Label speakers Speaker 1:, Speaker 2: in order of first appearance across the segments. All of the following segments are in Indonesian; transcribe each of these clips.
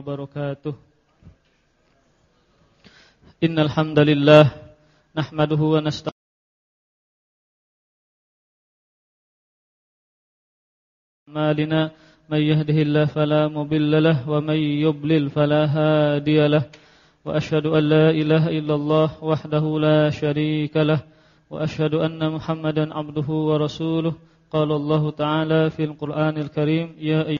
Speaker 1: wabarakatuh. Innal hamdalillah nahmaduhu wa nasta'inuhu malina may yahdihillahu fala mudilla lahu wa may yudlil wa ashhadu an la wahdahu la sharika wa ashhadu anna muhammadan abduhu wa rasuluhu qala ta'ala fil qur'anil karim ya.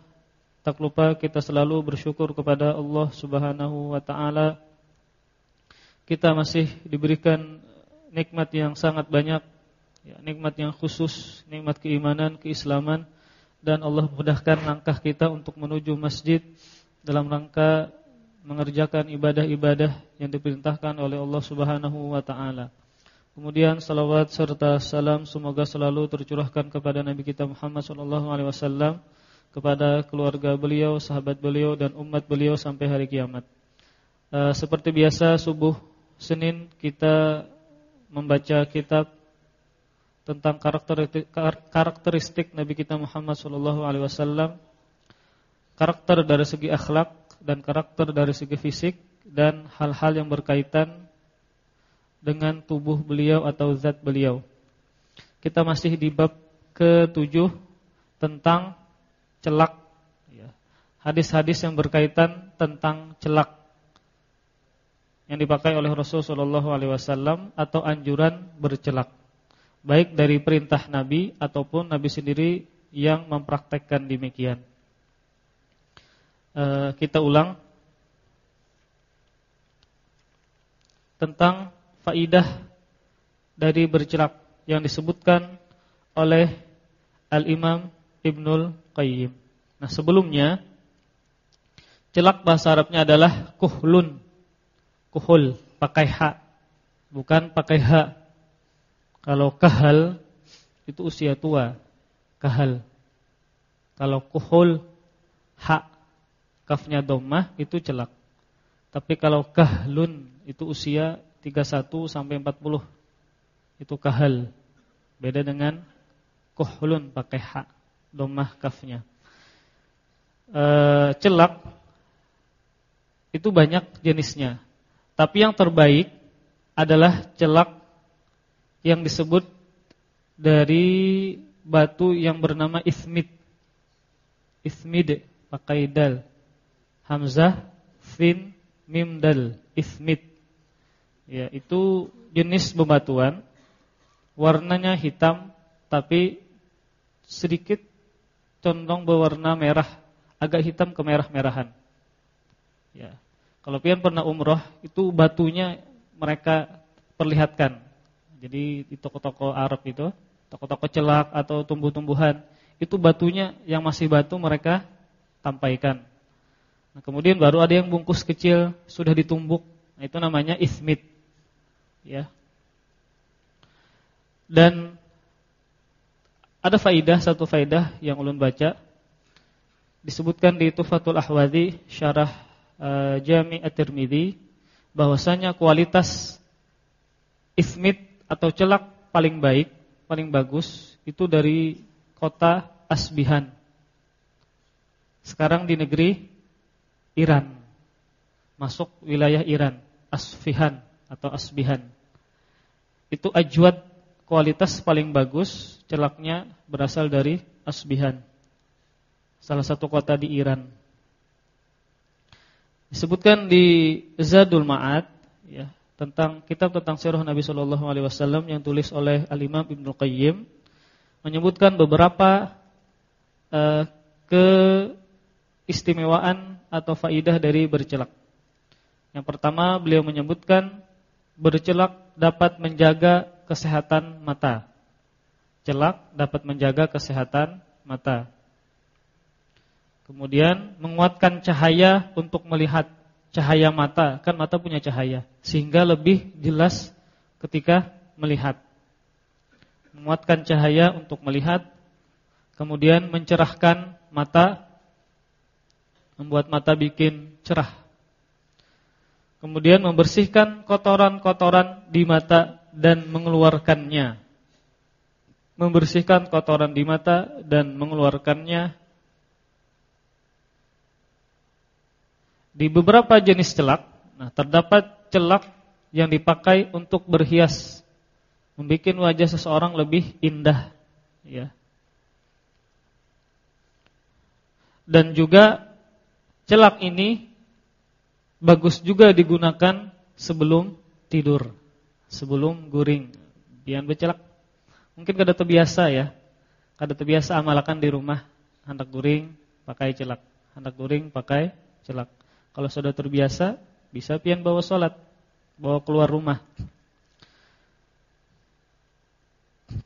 Speaker 1: tak lupa kita selalu bersyukur kepada Allah Subhanahu wa taala. Kita masih diberikan nikmat yang sangat banyak ya, nikmat yang khusus, nikmat keimanan, keislaman dan Allah mudahkan langkah kita untuk menuju masjid dalam rangka mengerjakan ibadah-ibadah yang diperintahkan oleh Allah Subhanahu wa taala. Kemudian salawat serta salam semoga selalu tercurahkan kepada Nabi kita Muhammad sallallahu alaihi wasallam, kepada keluarga beliau, sahabat beliau dan umat beliau sampai hari kiamat. Uh, seperti biasa subuh Senin kita membaca kitab tentang karakteristik, karakteristik Nabi kita Muhammad sallallahu alaihi wasallam, karakter dari segi akhlak dan karakter dari segi fisik dan hal-hal yang berkaitan dengan tubuh beliau atau zat beliau. Kita masih di bab ke-7 tentang celak ya. Hadis-hadis yang berkaitan tentang celak yang dipakai oleh Rasulullah SAW atau anjuran bercelak baik dari perintah Nabi ataupun Nabi sendiri yang mempraktekkan demikian. E, kita ulang tentang faidah dari bercelak yang disebutkan oleh Al-Imam Ibnul Qayyim. Nah, sebelumnya celak bahasa Arabnya adalah kuhlun. Kuhul pakai ha, bukan pakai ha kalau kahal itu usia tua, kahal. Kalau kuhul hak kafnya domah itu celak. Tapi kalau kahlun itu usia 31 sampai 40 itu kahal. Beda dengan kuhlun pakai hak domah kafnya. E, celak itu banyak jenisnya. Tapi yang terbaik adalah celak yang disebut dari batu yang bernama ismid. Ismid pakai dal. Hamzah, sin, mim dal, ismid. Ya, itu jenis bebatuan. Warnanya hitam tapi sedikit condong berwarna merah, agak hitam kemerah-merahan. Ya. Kalau pian pernah umroh, itu batunya mereka perlihatkan jadi di toko-toko Arab itu, toko-toko celak atau tumbuh-tumbuhan, itu batunya yang masih batu mereka tampaikan. Nah, kemudian baru ada yang bungkus kecil sudah ditumbuk. Nah, itu namanya ismit. Ya. Dan ada faidah satu faidah yang ulun baca disebutkan di Tufatul Ahwadi syarah uh, Jami' At-Tirmidzi bahwasanya kualitas ismit atau celak paling baik, paling bagus itu dari kota Asbihan. Sekarang di negeri Iran. Masuk wilayah Iran, Asfihan atau Asbihan. Itu ajwad kualitas paling bagus celaknya berasal dari Asbihan. salah satu kota di Iran. Disebutkan di Zadul Ma'ad ya, tentang kitab tentang sirah Nabi sallallahu alaihi wasallam yang tulis oleh Al-Imam Ibnu Qayyim menyebutkan beberapa uh, keistimewaan atau faidah dari bercelak. Yang pertama beliau menyebutkan bercelak dapat menjaga kesehatan mata. Celak dapat menjaga kesehatan mata. Kemudian menguatkan cahaya untuk melihat cahaya mata, kan mata punya cahaya, sehingga lebih jelas ketika melihat. Menguatkan cahaya untuk melihat, kemudian mencerahkan mata, membuat mata bikin cerah. Kemudian membersihkan kotoran-kotoran di mata dan mengeluarkannya membersihkan kotoran di mata dan mengeluarkannya di beberapa jenis celak. Nah, terdapat celak yang dipakai untuk berhias, membuat wajah seseorang lebih indah, ya. Dan juga celak ini bagus juga digunakan sebelum tidur, sebelum guring. Biar bercelak Mungkin kada terbiasa ya. Kada terbiasa amalkan di rumah hendak guring pakai celak, hendak guring pakai celak. Kalau sudah terbiasa bisa pian bawa salat, bawa keluar rumah.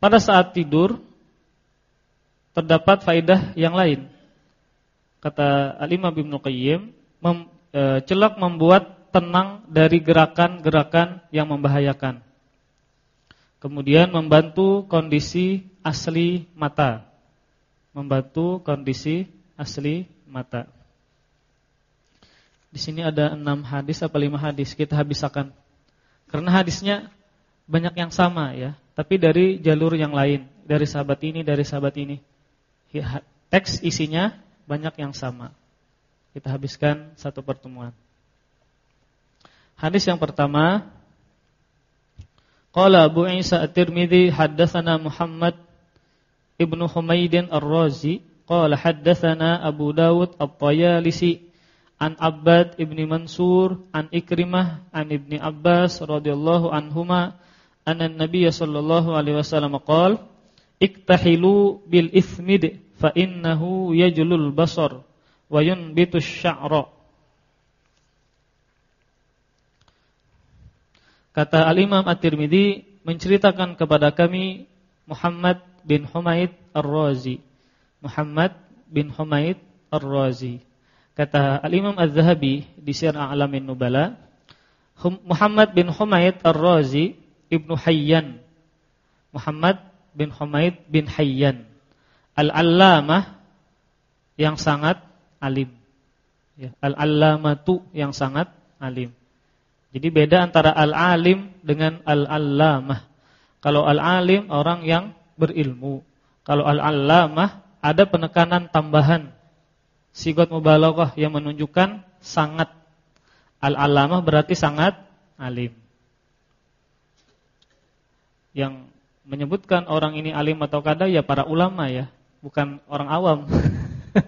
Speaker 1: Pada saat tidur terdapat faidah yang lain. Kata Al-Imam Ibnu e, celak membuat tenang dari gerakan-gerakan yang membahayakan. Kemudian membantu kondisi asli mata. Membantu kondisi asli mata. Di sini ada enam hadis apa lima hadis kita habiskan. Karena hadisnya banyak yang sama ya, tapi dari jalur yang lain, dari sahabat ini, dari sahabat ini. Teks isinya banyak yang sama. Kita habiskan satu pertemuan. Hadis yang pertama. Qala Abu Isa At-Tirmidzi haddatsana Muhammad Ibnu Humaidin Ar-Razi. Qala haddatsana Abu Dawud At-Tayalisi an Abbad ibni Mansur an Ikrimah an Ibni Abbas radhiyallahu anhuma anna Nabiy sallallahu alaihi wasallam qala iktahilu bil ithmid fa innahu yajlul basar wa yunbitu sya'ra Kata Al-Imam At-Tirmidzi menceritakan kepada kami Muhammad bin Humaid Ar-Razi. Muhammad bin Humaid Ar-Razi. Kata Al-Imam Az-Zahabi di Syiar A'lamin Nubala, Muhammad bin Humaid Ar-Razi Ibnu Hayyan. Muhammad bin Humaid bin Hayyan. Al-Allamah yang sangat alim. Ya, Al-Allamatu yang sangat alim. Jadi beda antara al-alim dengan al-allamah. Kalau al-alim orang yang berilmu. Kalau al-allamah ada penekanan tambahan. Sigot mubalaghah yang menunjukkan sangat. Al-allamah berarti sangat alim. Yang menyebutkan orang ini alim atau kada ya para ulama ya, bukan orang awam.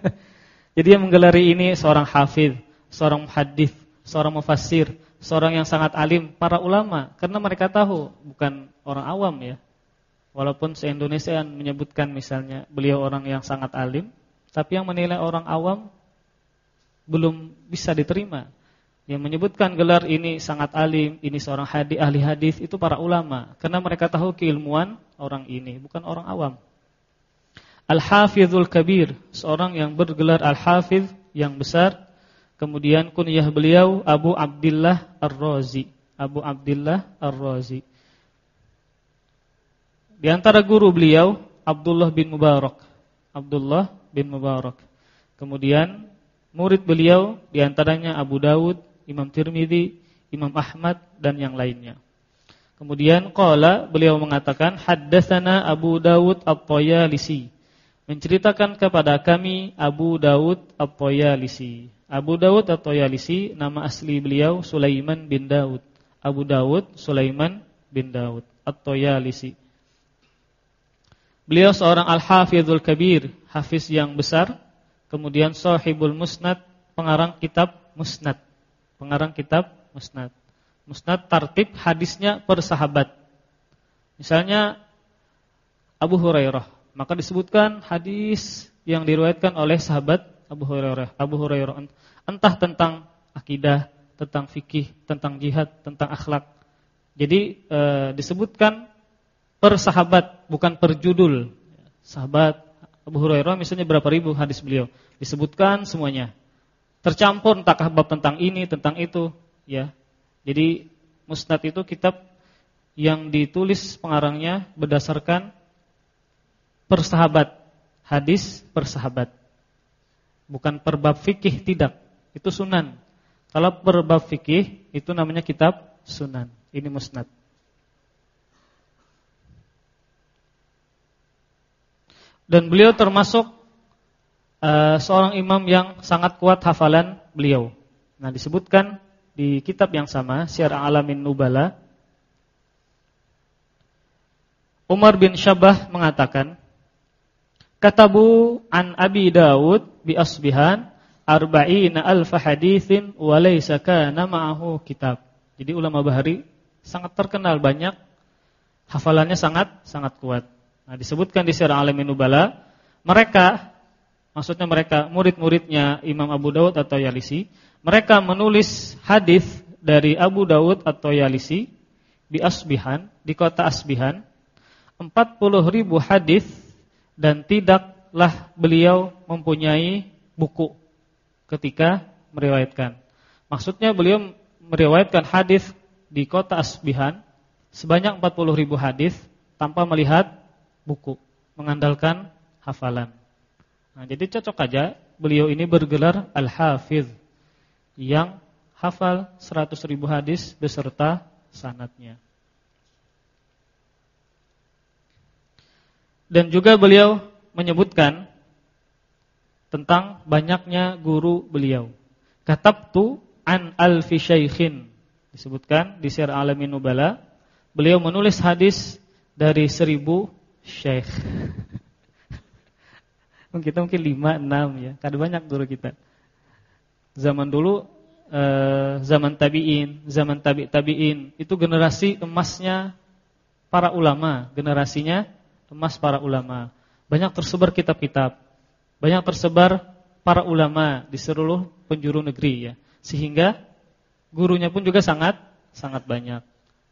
Speaker 1: Jadi yang menggelari ini seorang hafid, seorang hadis, seorang mufassir seorang yang sangat alim para ulama karena mereka tahu bukan orang awam ya. Walaupun se-Indonesia menyebutkan misalnya beliau orang yang sangat alim, tapi yang menilai orang awam belum bisa diterima. Yang menyebutkan gelar ini sangat alim, ini seorang hadis ahli hadis itu para ulama karena mereka tahu keilmuan orang ini, bukan orang awam. Al-Hafizul Kabir, seorang yang bergelar Al-Hafiz yang besar Kemudian kunyah beliau Abu Abdullah Ar-Razi. Abu Abdullah Ar-Razi. Di antara guru beliau Abdullah bin Mubarak. Abdullah bin Mubarak. Kemudian murid beliau di antaranya Abu Dawud, Imam Tirmidzi, Imam Ahmad dan yang lainnya. Kemudian qala beliau mengatakan haddatsana Abu Dawud At-Tayalisi menceritakan kepada kami Abu Dawud At-Tayalisi Abu Dawud atau Yalisi nama asli beliau Sulaiman bin Daud. Abu Dawud Sulaiman bin Daud atau Yalisi. Beliau seorang al-hafizul kabir, hafiz yang besar. Kemudian Sahibul Musnad, pengarang kitab Musnad. Pengarang kitab Musnad. Musnad tartib hadisnya per sahabat. Misalnya Abu Hurairah, maka disebutkan hadis yang diriwayatkan oleh sahabat Abu Hurairah. Abu Hurairah entah tentang akidah, tentang fikih, tentang jihad, tentang akhlak. Jadi e, disebutkan per sahabat, bukan per judul. Sahabat Abu Hurairah misalnya berapa ribu hadis beliau, disebutkan semuanya. Tercampur entahkah bab tentang ini, tentang itu, ya. Jadi Musnad itu kitab yang ditulis pengarangnya berdasarkan persahabat, hadis persahabat. Bukan perbab fikih tidak, itu sunan. Kalau perbab fikih itu namanya kitab sunan. Ini musnad. Dan beliau termasuk uh, seorang imam yang sangat kuat hafalan beliau. Nah, disebutkan di kitab yang sama, Syiar Alamin Nubala, Umar bin Syabah mengatakan, Katabu an Abi Dawud bi Asbihan arba'ina alf haditsin wa laysa kana ma'ahu kitab. Jadi ulama Bahari sangat terkenal banyak hafalannya sangat sangat kuat. Nah, disebutkan di Syiar Alamin Nubala, mereka maksudnya mereka murid-muridnya Imam Abu Dawud atau Yalisi mereka menulis hadis dari Abu Daud atau Yalisi di Asbihan, di kota Asbihan, 40 ribu hadis dan tidaklah beliau mempunyai buku ketika meriwayatkan. Maksudnya beliau meriwayatkan hadis di kota Asbihan sebanyak 40 ribu hadis tanpa melihat buku, mengandalkan hafalan. Nah, jadi cocok aja beliau ini bergelar Al-Hafiz yang hafal 100 ribu hadis beserta sanatnya. Dan juga beliau menyebutkan tentang banyaknya guru beliau. Katabtu an alfi syaikhin. Disebutkan di Syiar Alamin Nubala, beliau menulis hadis dari seribu syekh. kita mungkin lima, enam ya. Kada banyak guru kita zaman dulu eh, zaman tabi'in, zaman tabi' tabi'in, itu generasi emasnya para ulama, generasinya emas para ulama. Banyak tersebar kitab-kitab. Banyak tersebar para ulama di seluruh penjuru negeri ya. Sehingga gurunya pun juga sangat sangat banyak.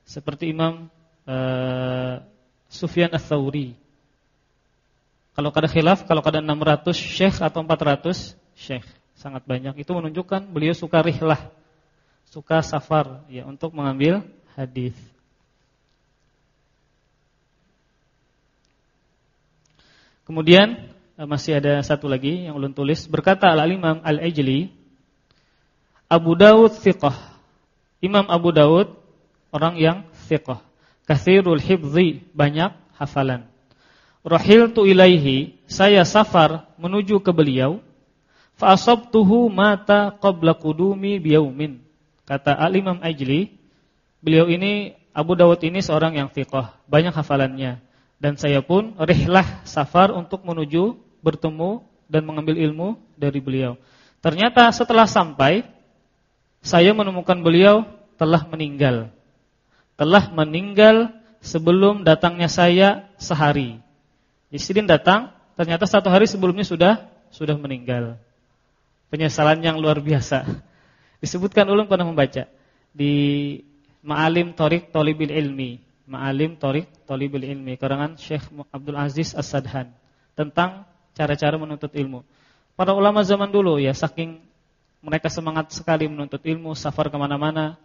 Speaker 1: Seperti Imam uh, Sufyan Ats-Tsauri. Kalau kada khilaf, kalau kada 600 syekh atau 400 syekh sangat banyak. Itu menunjukkan beliau suka rihlah, suka safar ya untuk mengambil hadis. Kemudian eh, masih ada satu lagi yang ulun tulis berkata Al-Imam Al-Ajli Abu Dawud thiqah. Imam Abu Dawud orang yang thiqah. Kathirul hibzi, banyak hafalan. Rahiltu ilaihi, saya safar menuju ke beliau fa asabtuhu mata qabla qudumi biyaumin. Kata Al-Imam Ajli, beliau ini Abu Dawud ini seorang yang fiqh, banyak hafalannya dan saya pun rihlah safar untuk menuju bertemu dan mengambil ilmu dari beliau. Ternyata setelah sampai saya menemukan beliau telah meninggal. Telah meninggal sebelum datangnya saya sehari. Istri datang, ternyata satu hari sebelumnya sudah sudah meninggal penyesalan yang luar biasa. Disebutkan ulun pernah membaca di Ma'alim Tariq Talibil Ilmi, Ma'alim Tariq Talibil Ilmi karangan Syekh Abdul Aziz As-Sadhan tentang cara-cara menuntut ilmu. Para ulama zaman dulu ya saking mereka semangat sekali menuntut ilmu, safar ke mana-mana.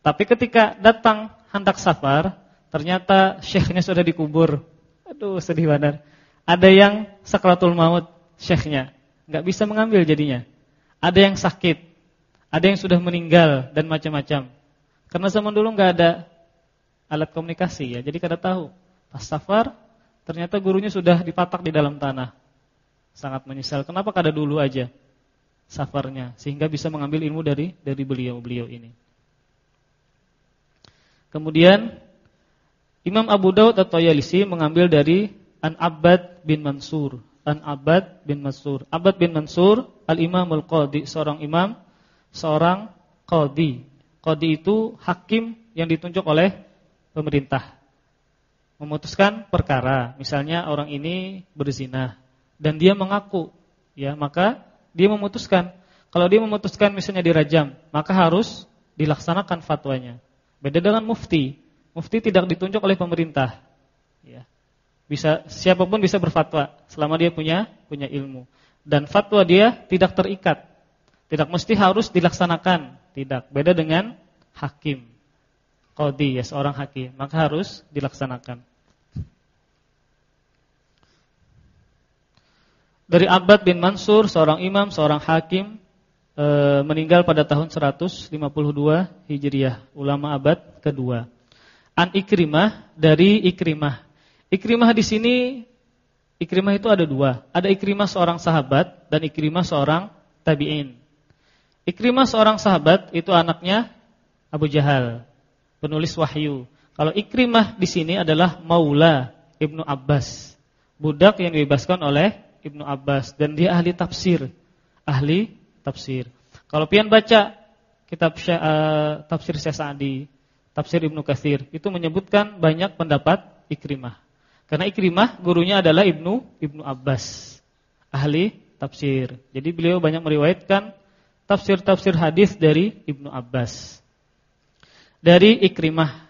Speaker 1: Tapi ketika datang hendak safar, ternyata syekhnya sudah dikubur. Aduh sedih benar. Ada yang sakratul maut syekhnya, nggak bisa mengambil jadinya ada yang sakit, ada yang sudah meninggal dan macam-macam. Karena zaman dulu nggak ada alat komunikasi ya, jadi kada tahu. Pas safar ternyata gurunya sudah dipatak di dalam tanah. Sangat menyesal. Kenapa kada dulu aja safarnya sehingga bisa mengambil ilmu dari dari beliau-beliau ini. Kemudian Imam Abu Daud atau Yalisi mengambil dari An Abbad bin Mansur an Abad bin Mansur. Abad bin Mansur al-Imamul Qadi, seorang imam, seorang qadi. Qadi itu hakim yang ditunjuk oleh pemerintah. Memutuskan perkara, misalnya orang ini berzina dan dia mengaku, ya, maka dia memutuskan. Kalau dia memutuskan misalnya dirajam, maka harus dilaksanakan fatwanya. Beda dengan mufti. Mufti tidak ditunjuk oleh pemerintah. Ya. Bisa siapa pun bisa berfatwa selama dia punya punya ilmu. Dan fatwa dia tidak terikat. Tidak mesti harus dilaksanakan, tidak. Beda dengan hakim. Qadi ya seorang hakim, maka harus dilaksanakan. Dari Abbad bin Mansur, seorang imam, seorang hakim e, meninggal pada tahun 152 Hijriah, ulama abad kedua. An Ikrimah dari Ikrimah Ikrimah di sini Ikrimah itu ada dua. Ada Ikrimah seorang sahabat dan Ikrimah seorang tabi'in. Ikrimah seorang sahabat itu anaknya Abu Jahal, penulis wahyu. Kalau Ikrimah di sini adalah Maula Ibnu Abbas, budak yang dibebaskan oleh Ibnu Abbas dan dia ahli tafsir. Ahli tafsir. Kalau pian baca kitab uh, tafsir Syekh tafsir Ibnu Katsir, itu menyebutkan banyak pendapat Ikrimah. Karena Ikrimah gurunya adalah Ibnu Ibnu Abbas, ahli tafsir. Jadi beliau banyak meriwayatkan tafsir-tafsir hadis dari Ibnu Abbas. Dari Ikrimah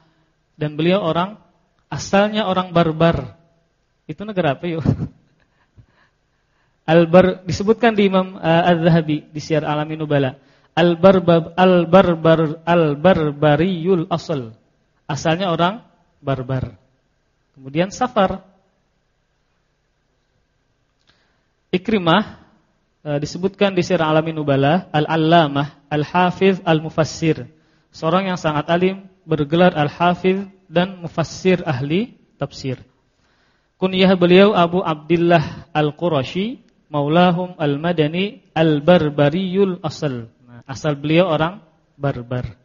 Speaker 1: dan beliau orang asalnya orang barbar. Itu negara apa yuk? Al-Bar disebutkan di Imam uh, Az-Zahabi di Syiar Alamin Nubala. Al-Barbab al-Barbar al-Barbariyul asal. Asalnya orang barbar. Kemudian Safar. Ikrimah e, disebutkan di Sirah Alamin Nubala Al-Allamah, Al-Hafiz, Al-Mufassir. Seorang yang sangat alim, bergelar Al-Hafiz dan Mufassir ahli tafsir. Kunyah beliau Abu Abdullah Al-Qurashi, Maulahum Al-Madani Al-Barbariyul Asal. Nah, asal beliau orang barbar.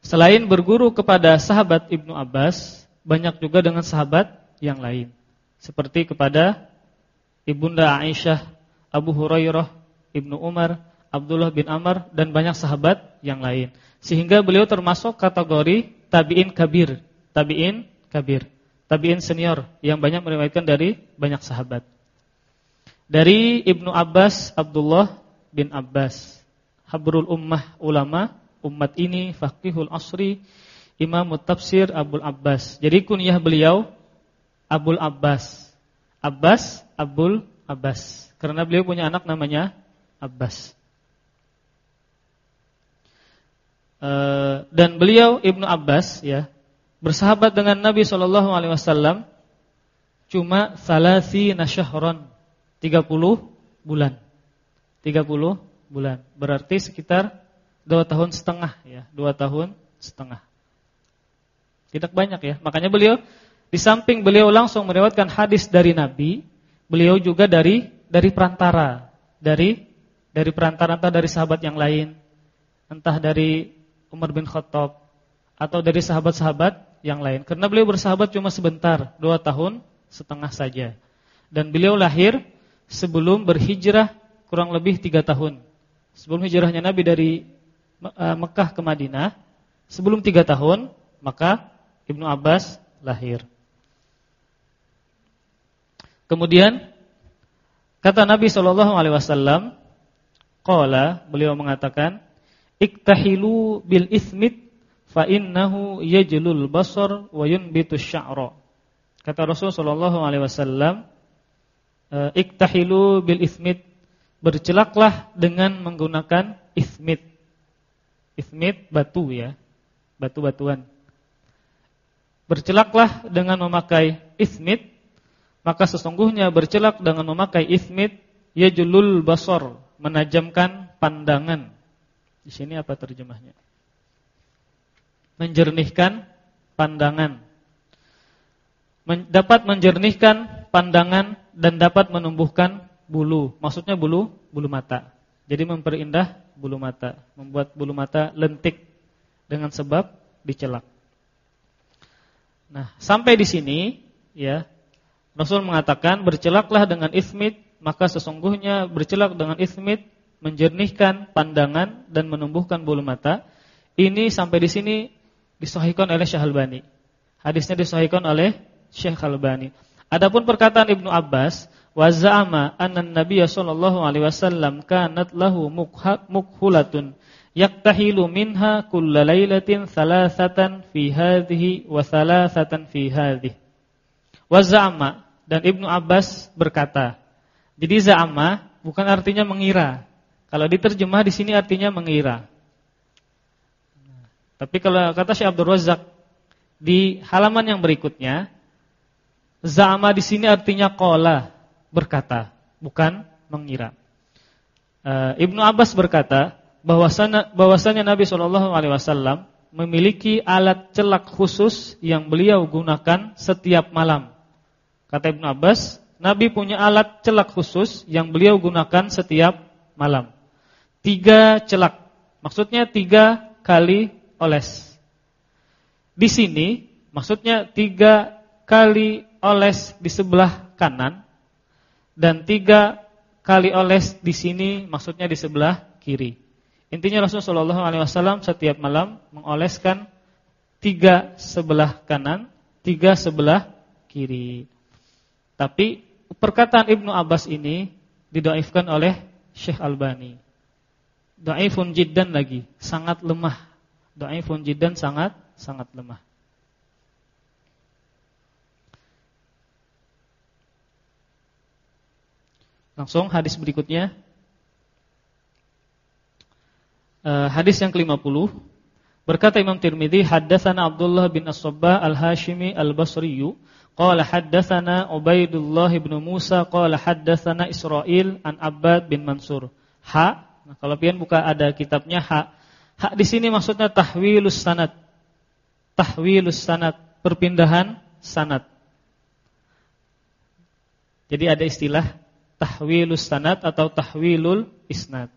Speaker 1: Selain berguru kepada sahabat Ibnu Abbas, banyak juga dengan sahabat yang lain. Seperti kepada Ibunda Aisyah, Abu Hurairah, Ibnu Umar, Abdullah bin Amr dan banyak sahabat yang lain. Sehingga beliau termasuk kategori tabi'in kabir, tabi'in kabir, tabi'in senior yang banyak meriwayatkan dari banyak sahabat. Dari Ibnu Abbas, Abdullah bin Abbas, habrul ummah ulama umat ini faqihul asri Imam Tafsir Abdul Abbas. Jadi kunyah beliau Abdul Abbas. Abbas Abdul Abbas. Karena beliau punya anak namanya Abbas. E, dan beliau Ibnu Abbas ya bersahabat dengan Nabi Shallallahu Alaihi Wasallam cuma salasi nasyahron 30 bulan. 30 bulan. Berarti sekitar dua tahun setengah ya, dua tahun setengah. Tidak banyak ya. Makanya beliau di samping beliau langsung meriwayatkan hadis dari Nabi, beliau juga dari dari perantara, dari dari perantara entah dari sahabat yang lain, entah dari Umar bin Khattab atau dari sahabat-sahabat yang lain. Karena beliau bersahabat cuma sebentar, dua tahun setengah saja. Dan beliau lahir sebelum berhijrah kurang lebih tiga tahun. Sebelum hijrahnya Nabi dari eh, Mekah ke Madinah, sebelum tiga tahun, maka Ibnu Abbas lahir. Kemudian kata Nabi Shallallahu alaihi beliau mengatakan, "Iktahilu bil ismit fa innahu yajlul basar wa yunbitu sya'ra." Kata Rasul Shallallahu alaihi wasallam, eh, "Iktahilu bil ismit" Bercelaklah dengan menggunakan ismit. Ismit batu ya. Batu-batuan. Bercelaklah dengan memakai ismit Maka sesungguhnya bercelak dengan memakai ismit Yajulul basor Menajamkan pandangan Di sini apa terjemahnya? Menjernihkan pandangan. Men Dapat menjernihkan pandangan Dan dapat menumbuhkan bulu. Maksudnya bulu, bulu mata. Jadi memperindah bulu mata Membuat bulu mata lentik Dengan sebab dicelak. Nah, sampai di sini ya Rasul mengatakan bercelaklah dengan ismit, maka sesungguhnya bercelak dengan ismit menjernihkan pandangan dan menumbuhkan bulu mata. Ini sampai di sini disahihkan oleh Syekh Albani. Hadisnya disahihkan oleh Syekh Albani. Adapun perkataan Ibnu Abbas, wa za'ama anna Nabiy sallallahu alaihi wasallam kanat lahu mukhulatun yaktahilu minha kulla lailatin thalathatan fi hadhihi wa thalathatan fi hadhihi. Wa za'ama dan Ibnu Abbas berkata. Jadi za'ama bukan artinya mengira. Kalau diterjemah di sini artinya mengira. Tapi kalau kata Syekh Abdul Razak di halaman yang berikutnya, za'ama di sini artinya qala, berkata, bukan mengira. Uh, Ibnu Abbas berkata bahwasanya bahwasanya Nabi Shallallahu alaihi wasallam memiliki alat celak khusus yang beliau gunakan setiap malam Kata Ibnu Abbas, Nabi punya alat celak khusus yang beliau gunakan setiap malam. Tiga celak, maksudnya tiga kali oles. Di sini, maksudnya tiga kali oles di sebelah kanan dan tiga kali oles di sini, maksudnya di sebelah kiri. Intinya Rasulullah SAW setiap malam mengoleskan tiga sebelah kanan, tiga sebelah kiri. Tapi perkataan Ibnu Abbas ini didoaifkan oleh Syekh Albani. Doaifun jiddan lagi, sangat lemah. Doaifun jiddan sangat sangat lemah. Langsung hadis berikutnya. Uh, hadis yang ke-50. Berkata Imam Tirmizi, haddatsana Abdullah bin As-Sabbah Al-Hashimi Al-Basri Qala haddatsana Ubaidullah bin Musa qala haddatsana Israil an Abbad bin Mansur. Ha, nah, kalau pian buka ada kitabnya ha. Ha di sini maksudnya tahwilus sanad. Tahwilus sanad, perpindahan sanad. Jadi ada istilah tahwilus sanad atau tahwilul isnad.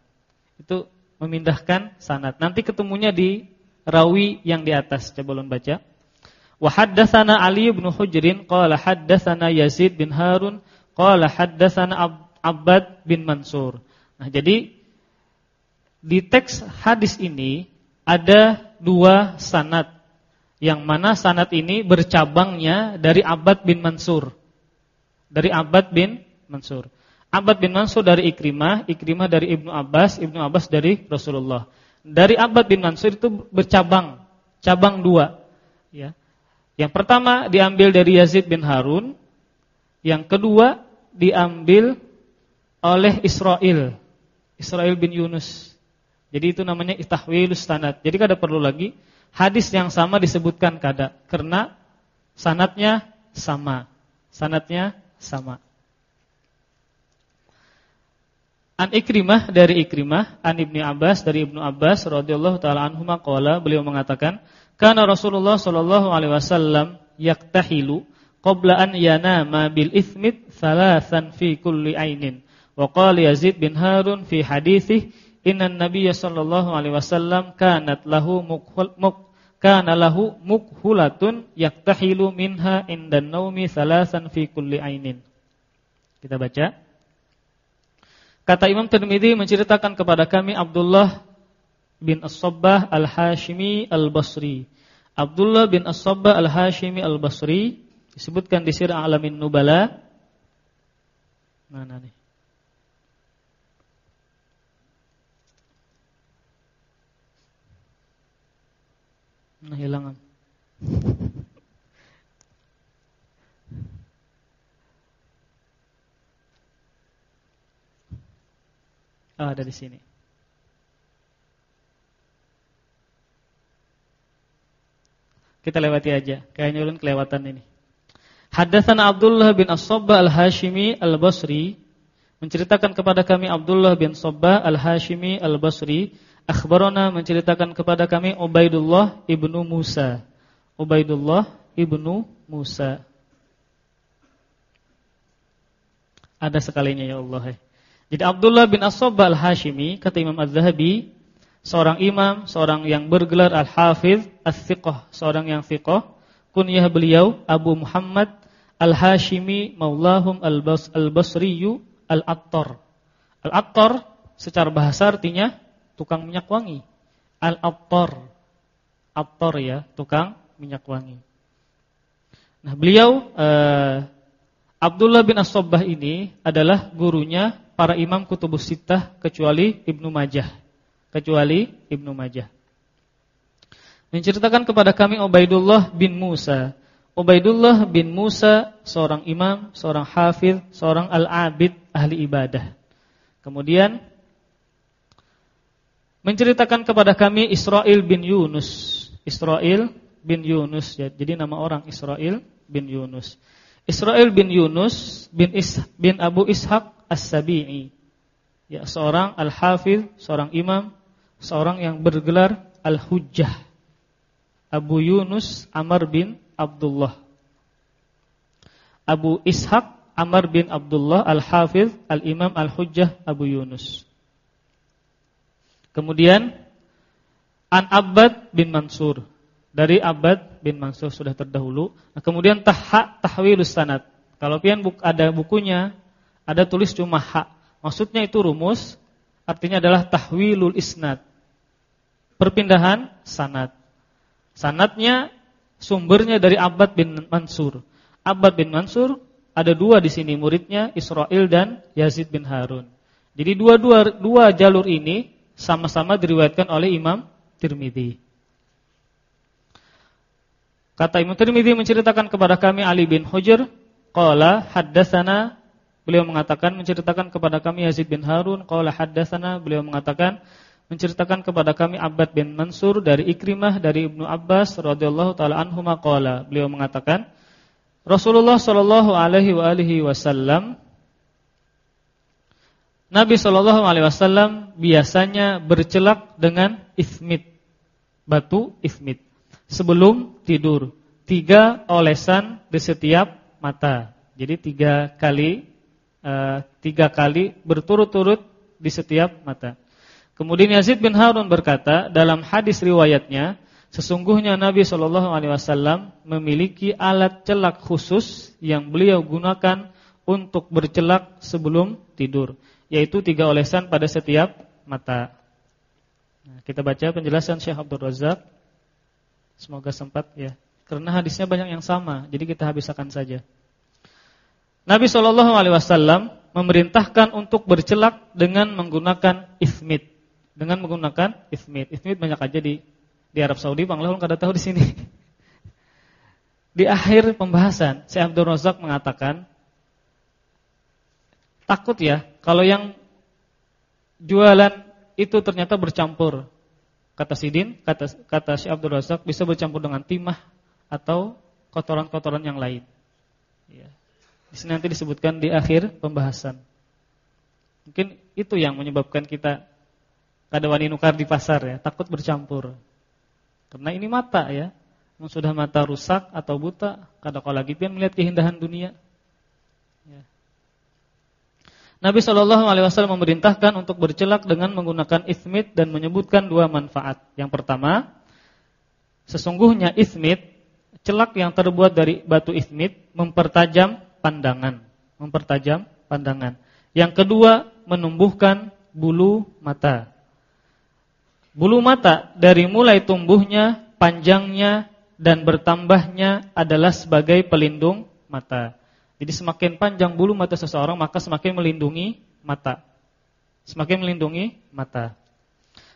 Speaker 1: Itu memindahkan sanad. Nanti ketemunya di rawi yang di atas. Coba ulun baca. Wa haddatsana Ali bin Hujrin qala haddatsana Yazid bin Harun qala haddatsana Abbad bin Mansur. Nah, jadi di teks hadis ini ada dua sanad yang mana sanad ini bercabangnya dari Abbad bin Mansur. Dari Abbad bin Mansur. Abbad bin Mansur dari Ikrimah, Ikrimah dari Ibnu Abbas, Ibnu Abbas dari Rasulullah. Dari Abbad bin Mansur itu bercabang, cabang dua, ya. Yang pertama diambil dari Yazid bin Harun, yang kedua diambil oleh Israel, Israel bin Yunus. Jadi itu namanya itahwilus sanad. Jadi kada perlu lagi hadis yang sama disebutkan kada karena sanatnya sama. Sanatnya sama. An Ikrimah dari Ikrimah, an Ibni Abbas dari Ibnu Abbas radhiyallahu taala anhuma qala beliau mengatakan karena Rasulullah sallallahu alaihi wasallam yaktahilu qabla an yanama bil ithmit thalathan fi kulli ainin. Wa qala Yazid bin Harun fi hadithih inna nabiyya sallallahu alaihi wasallam kanat lahu mukhul muk kana lahu mukhulatun yaktahilu minha indan naumi thalathan fi kulli ainin. Kita baca. Kata Imam Tirmizi menceritakan kepada kami Abdullah bin As-Sabbah Al-Hashimi Al-Basri. Abdullah bin As-Sabbah Al-Hashimi Al-Basri disebutkan di Sirah Alamin Nubala. Mana nih? Hilangan. Ah, ada di sini. Kita lewati aja. Kayaknya ulun kelewatan ini. Haddatsana Abdullah bin As-Sabbah Al-Hashimi Al-Basri menceritakan kepada kami Abdullah bin Sabbah Al-Hashimi Al-Basri akhbarana menceritakan kepada kami Ubaidullah ibnu Musa. Ubaidullah ibnu Musa. Ada sekalinya ya Allah. Jadi Abdullah bin As-Sabbah Al-Hashimi kata Imam Az-Zahabi seorang imam, seorang yang bergelar al-hafiz, as-thiqah, seorang yang thiqah. Kunyah beliau Abu Muhammad Al-Hashimi maulahum al-Basriyu al-Attar. Al-Attar secara bahasa artinya tukang minyak wangi. Al-Attar. Attar ya, tukang minyak wangi. Nah, beliau uh, Abdullah bin As-Sabbah ini adalah gurunya para imam kutubus sittah kecuali Ibnu Majah. Kecuali Ibnu Majah. Menceritakan kepada kami Ubaidullah bin Musa Ubaidullah bin Musa seorang imam, seorang hafiz, seorang al-abid ahli ibadah. Kemudian menceritakan kepada kami Israel bin Yunus. Israel bin Yunus. Jadi nama orang Israel bin Yunus. Israel bin Yunus bin Is bin Abu Ishaq As-Sabi'i. Ya, seorang al-hafiz, seorang imam, seorang yang bergelar al-hujjah. Abu Yunus Amr bin Abdullah. Abu Ishaq Amr bin Abdullah Al-Hafiz Al-Imam Al-Hujjah Abu Yunus. Kemudian An Abbad bin Mansur. Dari Abbad bin Mansur sudah terdahulu. Nah, kemudian tahha tahwilus sanad. Kalau pian buk, ada bukunya, ada tulis cuma ha. Maksudnya itu rumus, artinya adalah tahwilul isnad. Perpindahan sanad. Sanadnya sumbernya dari Abbad bin Mansur. Abbad bin Mansur ada dua di sini muridnya Israel dan Yazid bin Harun. Jadi dua-dua dua jalur ini sama-sama diriwayatkan oleh Imam Tirmidzi. Kata Imam Tirmidzi menceritakan kepada kami Ali bin Hujr qala haddatsana beliau mengatakan menceritakan kepada kami Yazid bin Harun qala haddatsana beliau mengatakan menceritakan kepada kami Abbad bin Mansur dari Ikrimah dari Ibnu Abbas radhiyallahu taala anhu maqala. Beliau mengatakan Rasulullah sallallahu alaihi wa alihi wasallam Nabi sallallahu alaihi wasallam biasanya bercelak dengan ismit batu ismit sebelum tidur. Tiga olesan di setiap mata. Jadi tiga kali uh, tiga kali berturut-turut di setiap mata. Kemudian Yazid bin Harun berkata dalam hadis riwayatnya, sesungguhnya Nabi Shallallahu alaihi wasallam memiliki alat celak khusus yang beliau gunakan untuk bercelak sebelum tidur, yaitu tiga olesan pada setiap mata. Nah, kita baca penjelasan Syekh Abdul Razak. Semoga sempat ya. Karena hadisnya banyak yang sama, jadi kita habiskan saja. Nabi Shallallahu alaihi wasallam memerintahkan untuk bercelak dengan menggunakan ismit dengan menggunakan ismit. Ismit banyak aja di di Arab Saudi, Bang Lahul kada tahu di sini. Di akhir pembahasan, Syekh Abdul Razak mengatakan takut ya kalau yang jualan itu ternyata bercampur. Kata Sidin, kata kata Syekh Abdul Razak bisa bercampur dengan timah atau kotoran-kotoran yang lain. Ya. Di sini nanti disebutkan di akhir pembahasan. Mungkin itu yang menyebabkan kita kada wani nukar di pasar ya, takut bercampur. Karena ini mata ya. Sudah mata rusak atau buta, kada kau lagi pian melihat keindahan dunia. Nabi Shallallahu alaihi wasallam memerintahkan untuk bercelak dengan menggunakan ismit dan menyebutkan dua manfaat. Yang pertama, sesungguhnya ismit, celak yang terbuat dari batu ismit mempertajam pandangan, mempertajam pandangan. Yang kedua, menumbuhkan bulu mata. Bulu mata dari mulai tumbuhnya, panjangnya dan bertambahnya adalah sebagai pelindung mata. Jadi semakin panjang bulu mata seseorang maka semakin melindungi mata. Semakin melindungi mata.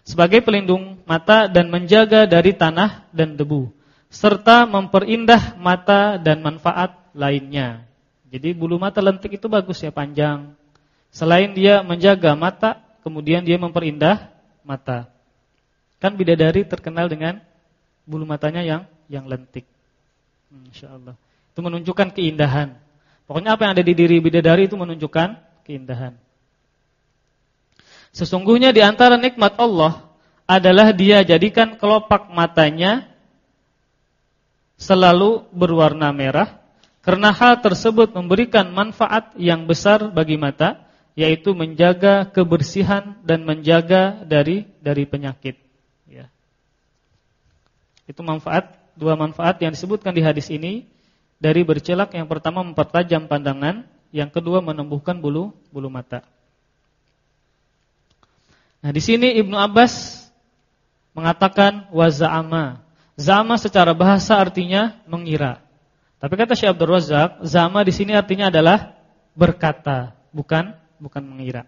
Speaker 1: Sebagai pelindung mata dan menjaga dari tanah dan debu serta memperindah mata dan manfaat lainnya. Jadi bulu mata lentik itu bagus ya panjang. Selain dia menjaga mata, kemudian dia memperindah mata. Kan bidadari terkenal dengan bulu matanya yang yang lentik. Insya Allah. Itu menunjukkan keindahan. Pokoknya apa yang ada di diri bidadari itu menunjukkan keindahan. Sesungguhnya di antara nikmat Allah adalah dia jadikan kelopak matanya selalu berwarna merah karena hal tersebut memberikan manfaat yang besar bagi mata yaitu menjaga kebersihan dan menjaga dari dari penyakit. Itu manfaat dua manfaat yang disebutkan di hadis ini dari bercelak yang pertama mempertajam pandangan, yang kedua menumbuhkan bulu bulu mata. Nah, di sini Ibnu Abbas mengatakan waza'ama. Zama secara bahasa artinya mengira. Tapi kata Syekh Abdul Razak, zama di sini artinya adalah berkata, bukan bukan mengira.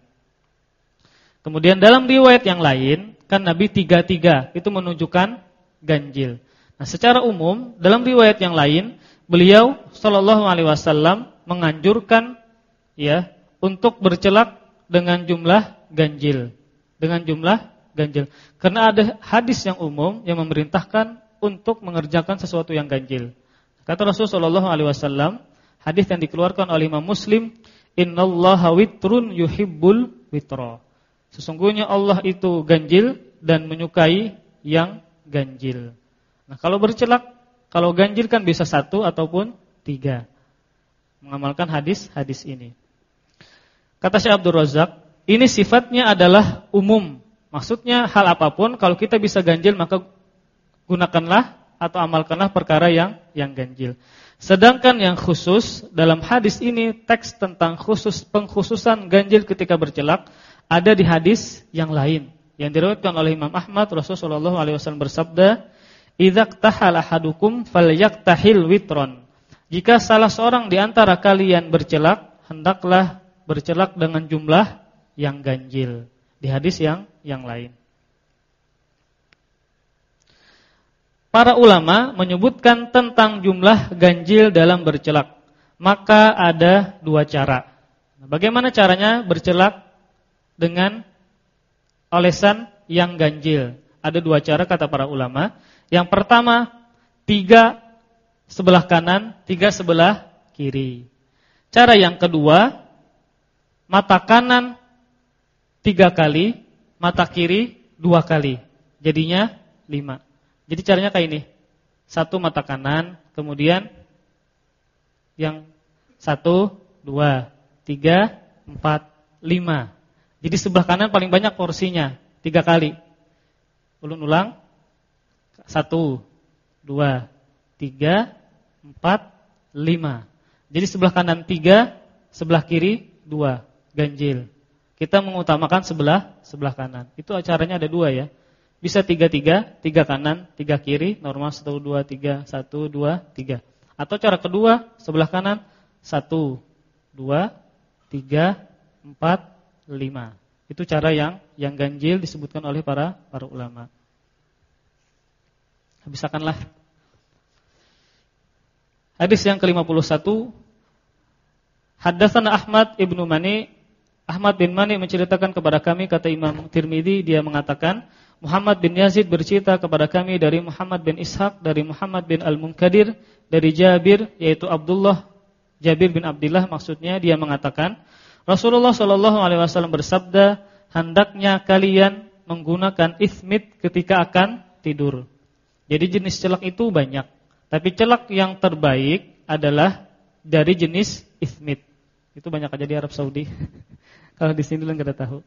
Speaker 1: Kemudian dalam riwayat yang lain, kan Nabi tiga-tiga itu menunjukkan ganjil. Nah, secara umum dalam riwayat yang lain, beliau Shallallahu alaihi wasallam menganjurkan ya untuk bercelak dengan jumlah ganjil. Dengan jumlah ganjil. Karena ada hadis yang umum yang memerintahkan untuk mengerjakan sesuatu yang ganjil. Kata Rasulullah Shallallahu alaihi wasallam, hadis yang dikeluarkan oleh Imam Muslim, "Innallaha witrun yuhibbul witra." Sesungguhnya Allah itu ganjil dan menyukai yang ganjil. Nah, kalau bercelak, kalau ganjil kan bisa satu ataupun tiga. Mengamalkan hadis-hadis ini. Kata Syekh Abdul Razak, ini sifatnya adalah umum. Maksudnya hal apa pun kalau kita bisa ganjil maka gunakanlah atau amalkanlah perkara yang yang ganjil. Sedangkan yang khusus dalam hadis ini teks tentang khusus pengkhususan ganjil ketika bercelak ada di hadis yang lain yang diriwayatkan oleh Imam Ahmad Rasulullah SAW bersabda, "Idza tahal ahadukum falyaktahil witron." Jika salah seorang di antara kalian bercelak, hendaklah bercelak dengan jumlah yang ganjil. Di hadis yang yang lain. Para ulama menyebutkan tentang jumlah ganjil dalam bercelak. Maka ada dua cara. Bagaimana caranya bercelak dengan olesan yang ganjil. Ada dua cara kata para ulama. Yang pertama, tiga sebelah kanan, tiga sebelah kiri. Cara yang kedua, mata kanan tiga kali, mata kiri dua kali. Jadinya lima. Jadi caranya kayak ini. Satu mata kanan, kemudian yang satu, dua, tiga, empat, lima. Jadi sebelah kanan paling banyak porsinya, tiga kali. Ulun-ulang, satu, dua, tiga, empat, lima. Jadi sebelah kanan tiga, sebelah kiri dua, ganjil. Kita mengutamakan sebelah sebelah kanan. Itu acaranya ada dua ya. Bisa tiga tiga, tiga kanan, tiga kiri, normal satu dua tiga, satu dua tiga. Atau cara kedua sebelah kanan satu, dua, tiga, empat, lima. Itu cara yang yang ganjil disebutkan oleh para para ulama. Habiskanlah. Hadis yang ke-51 Haddatsana Ahmad Ibnu Mani Ahmad bin Mani menceritakan kepada kami kata Imam Tirmizi dia mengatakan Muhammad bin Yazid bercerita kepada kami dari Muhammad bin Ishaq dari Muhammad bin Al-Munkadir dari Jabir yaitu Abdullah Jabir bin Abdullah maksudnya dia mengatakan Rasulullah Shallallahu alaihi wasallam bersabda, "Hendaknya kalian menggunakan ismit ketika akan tidur." Jadi jenis celak itu banyak, tapi celak yang terbaik adalah dari jenis ismit. Itu banyak aja di Arab Saudi. Kalau di sini enggak ada tahu.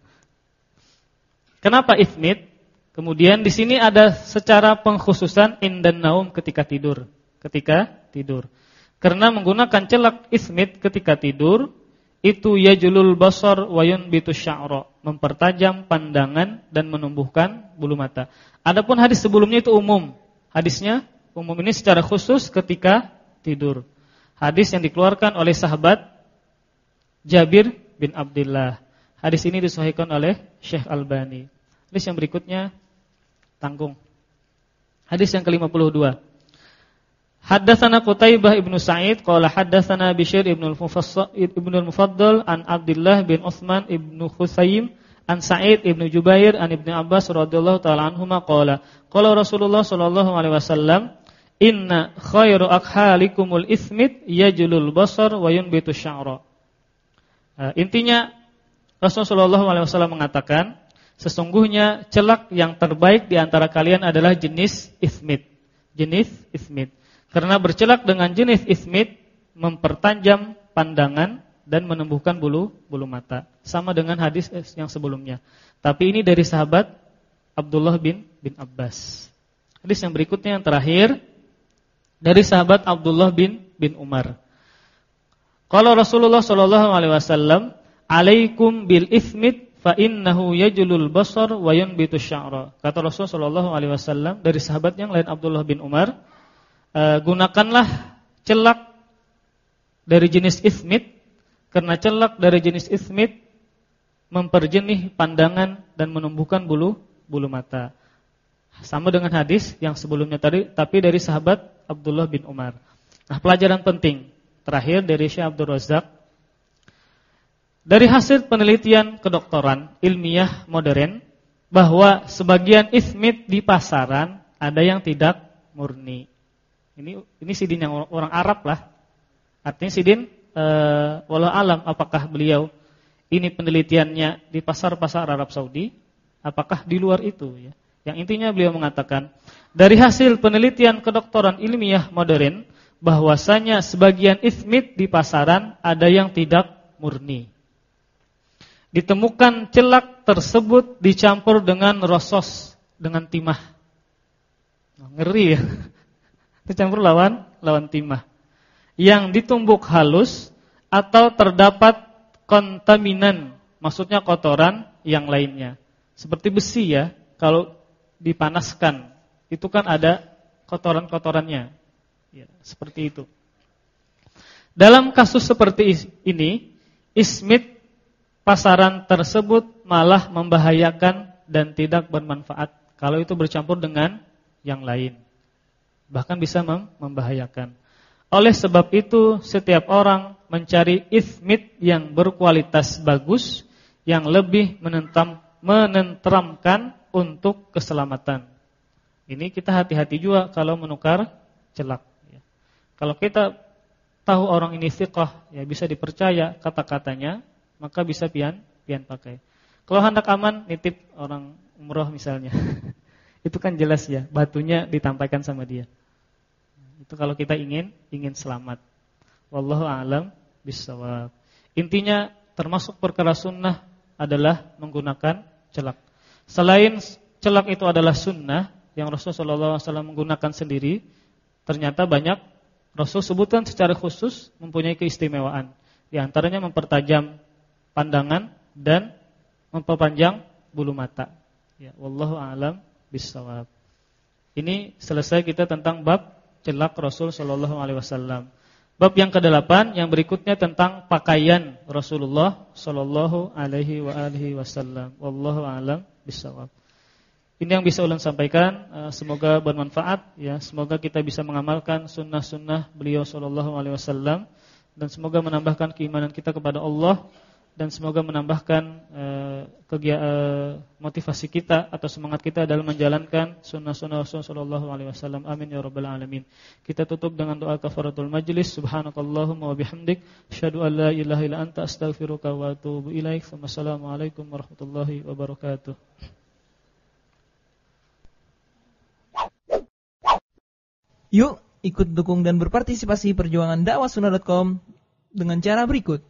Speaker 1: Kenapa ismit? Kemudian di sini ada secara pengkhususan indan naum ketika tidur, ketika tidur. Karena menggunakan celak ismit ketika tidur itu yajulul basar wa yunbitu sya'ra, mempertajam pandangan dan menumbuhkan bulu mata. Adapun hadis sebelumnya itu umum. Hadisnya umum ini secara khusus ketika tidur. Hadis yang dikeluarkan oleh sahabat Jabir bin Abdullah. Hadis ini disahihkan oleh Syekh Albani. Hadis yang berikutnya tanggung. Hadis yang ke-52. Haddatsana Qutaibah ibnu Sa'id qala haddatsana Bishr ibnu al-Mufassal ibnu al-Mufaddal an Abdullah bin Utsman ibnu Khusaim an Sa'id ibnu Jubair an Ibnu Abbas radhiyallahu taala anhuma qala qala Rasulullah sallallahu alaihi wasallam inna khairu akhalikumul ismit yajlul basar wa yunbitu sya'ra. Uh, intinya Rasulullah sallallahu alaihi wasallam mengatakan sesungguhnya celak yang terbaik di antara kalian adalah jenis ismit. Jenis ismit. Karena bercelak dengan jenis ismit mempertajam pandangan dan menumbuhkan bulu bulu mata. Sama dengan hadis yang sebelumnya. Tapi ini dari sahabat Abdullah bin bin Abbas. Hadis yang berikutnya yang terakhir dari sahabat Abdullah bin bin Umar. Kalau Rasulullah Shallallahu alaihi wasallam, "Alaikum bil ithmit fa innahu yajlul basar wa yunbitu sya'ra." Kata Rasulullah Shallallahu alaihi wasallam dari sahabat yang lain Abdullah bin Umar, e, gunakanlah celak dari jenis ithmit karena celak dari jenis ithmit memperjenih pandangan dan menumbuhkan bulu bulu mata. Sama dengan hadis yang sebelumnya tadi tapi dari sahabat Abdullah bin Umar. Nah, pelajaran penting Terakhir dari Syekh Abdul Razak dari hasil penelitian kedokteran ilmiah modern bahwa sebagian ismit di pasaran ada yang tidak murni. Ini ini sidin yang orang Arab lah. Artinya sidin e, walau alam apakah beliau ini penelitiannya di pasar-pasar Arab Saudi, apakah di luar itu ya. Yang intinya beliau mengatakan dari hasil penelitian kedokteran ilmiah modern bahwasanya sebagian ismit di pasaran ada yang tidak murni. Ditemukan celak tersebut dicampur dengan rosos dengan timah. ngeri ya. Dicampur lawan lawan timah. Yang ditumbuk halus atau terdapat kontaminan, maksudnya kotoran yang lainnya. Seperti besi ya, kalau dipanaskan itu kan ada kotoran-kotorannya. Ya, seperti itu. Dalam kasus seperti ini, ismit pasaran tersebut malah membahayakan dan tidak bermanfaat kalau itu bercampur dengan yang lain. Bahkan bisa membahayakan. Oleh sebab itu, setiap orang mencari ismit yang berkualitas bagus, yang lebih menentam, menenteramkan untuk keselamatan. Ini kita hati-hati juga kalau menukar celak. Kalau kita tahu orang ini thiqah, ya bisa dipercaya kata-katanya, maka bisa pian pian pakai. Kalau hendak aman, nitip orang umroh misalnya. itu kan jelas ya, batunya ditampaikan sama dia. Itu kalau kita ingin ingin selamat. Wallahu a'lam bishawab. Intinya termasuk perkara sunnah adalah menggunakan celak. Selain celak itu adalah sunnah yang Rasulullah SAW menggunakan sendiri, ternyata banyak Rasul sebutkan secara khusus mempunyai keistimewaan. Di antaranya mempertajam pandangan dan memperpanjang bulu mata. Ya, wallahu a'lam bissawab. Ini selesai kita tentang bab celak Rasul sallallahu alaihi wasallam. Bab yang ke-8 yang berikutnya tentang pakaian Rasulullah sallallahu alaihi wasallam. Wallahu a'lam bissawab. Ini yang bisa ulun sampaikan, eh, semoga bermanfaat ya. Semoga kita bisa mengamalkan sunnah-sunnah beliau sallallahu alaihi wasallam dan semoga menambahkan keimanan kita kepada Allah dan semoga menambahkan uh, uh, motivasi kita atau semangat kita dalam menjalankan sunnah-sunnah Rasul sallallahu alaihi wasallam. Amin ya rabbal alamin. Kita tutup dengan doa kafaratul majlis. Subhanakallahumma wa bihamdik asyhadu an la ilaha illa anta astaghfiruka wa atubu ilaik. Wassalamualaikum warahmatullahi wabarakatuh.
Speaker 2: Yuk ikut dukung dan berpartisipasi perjuangan dakwah dengan cara berikut.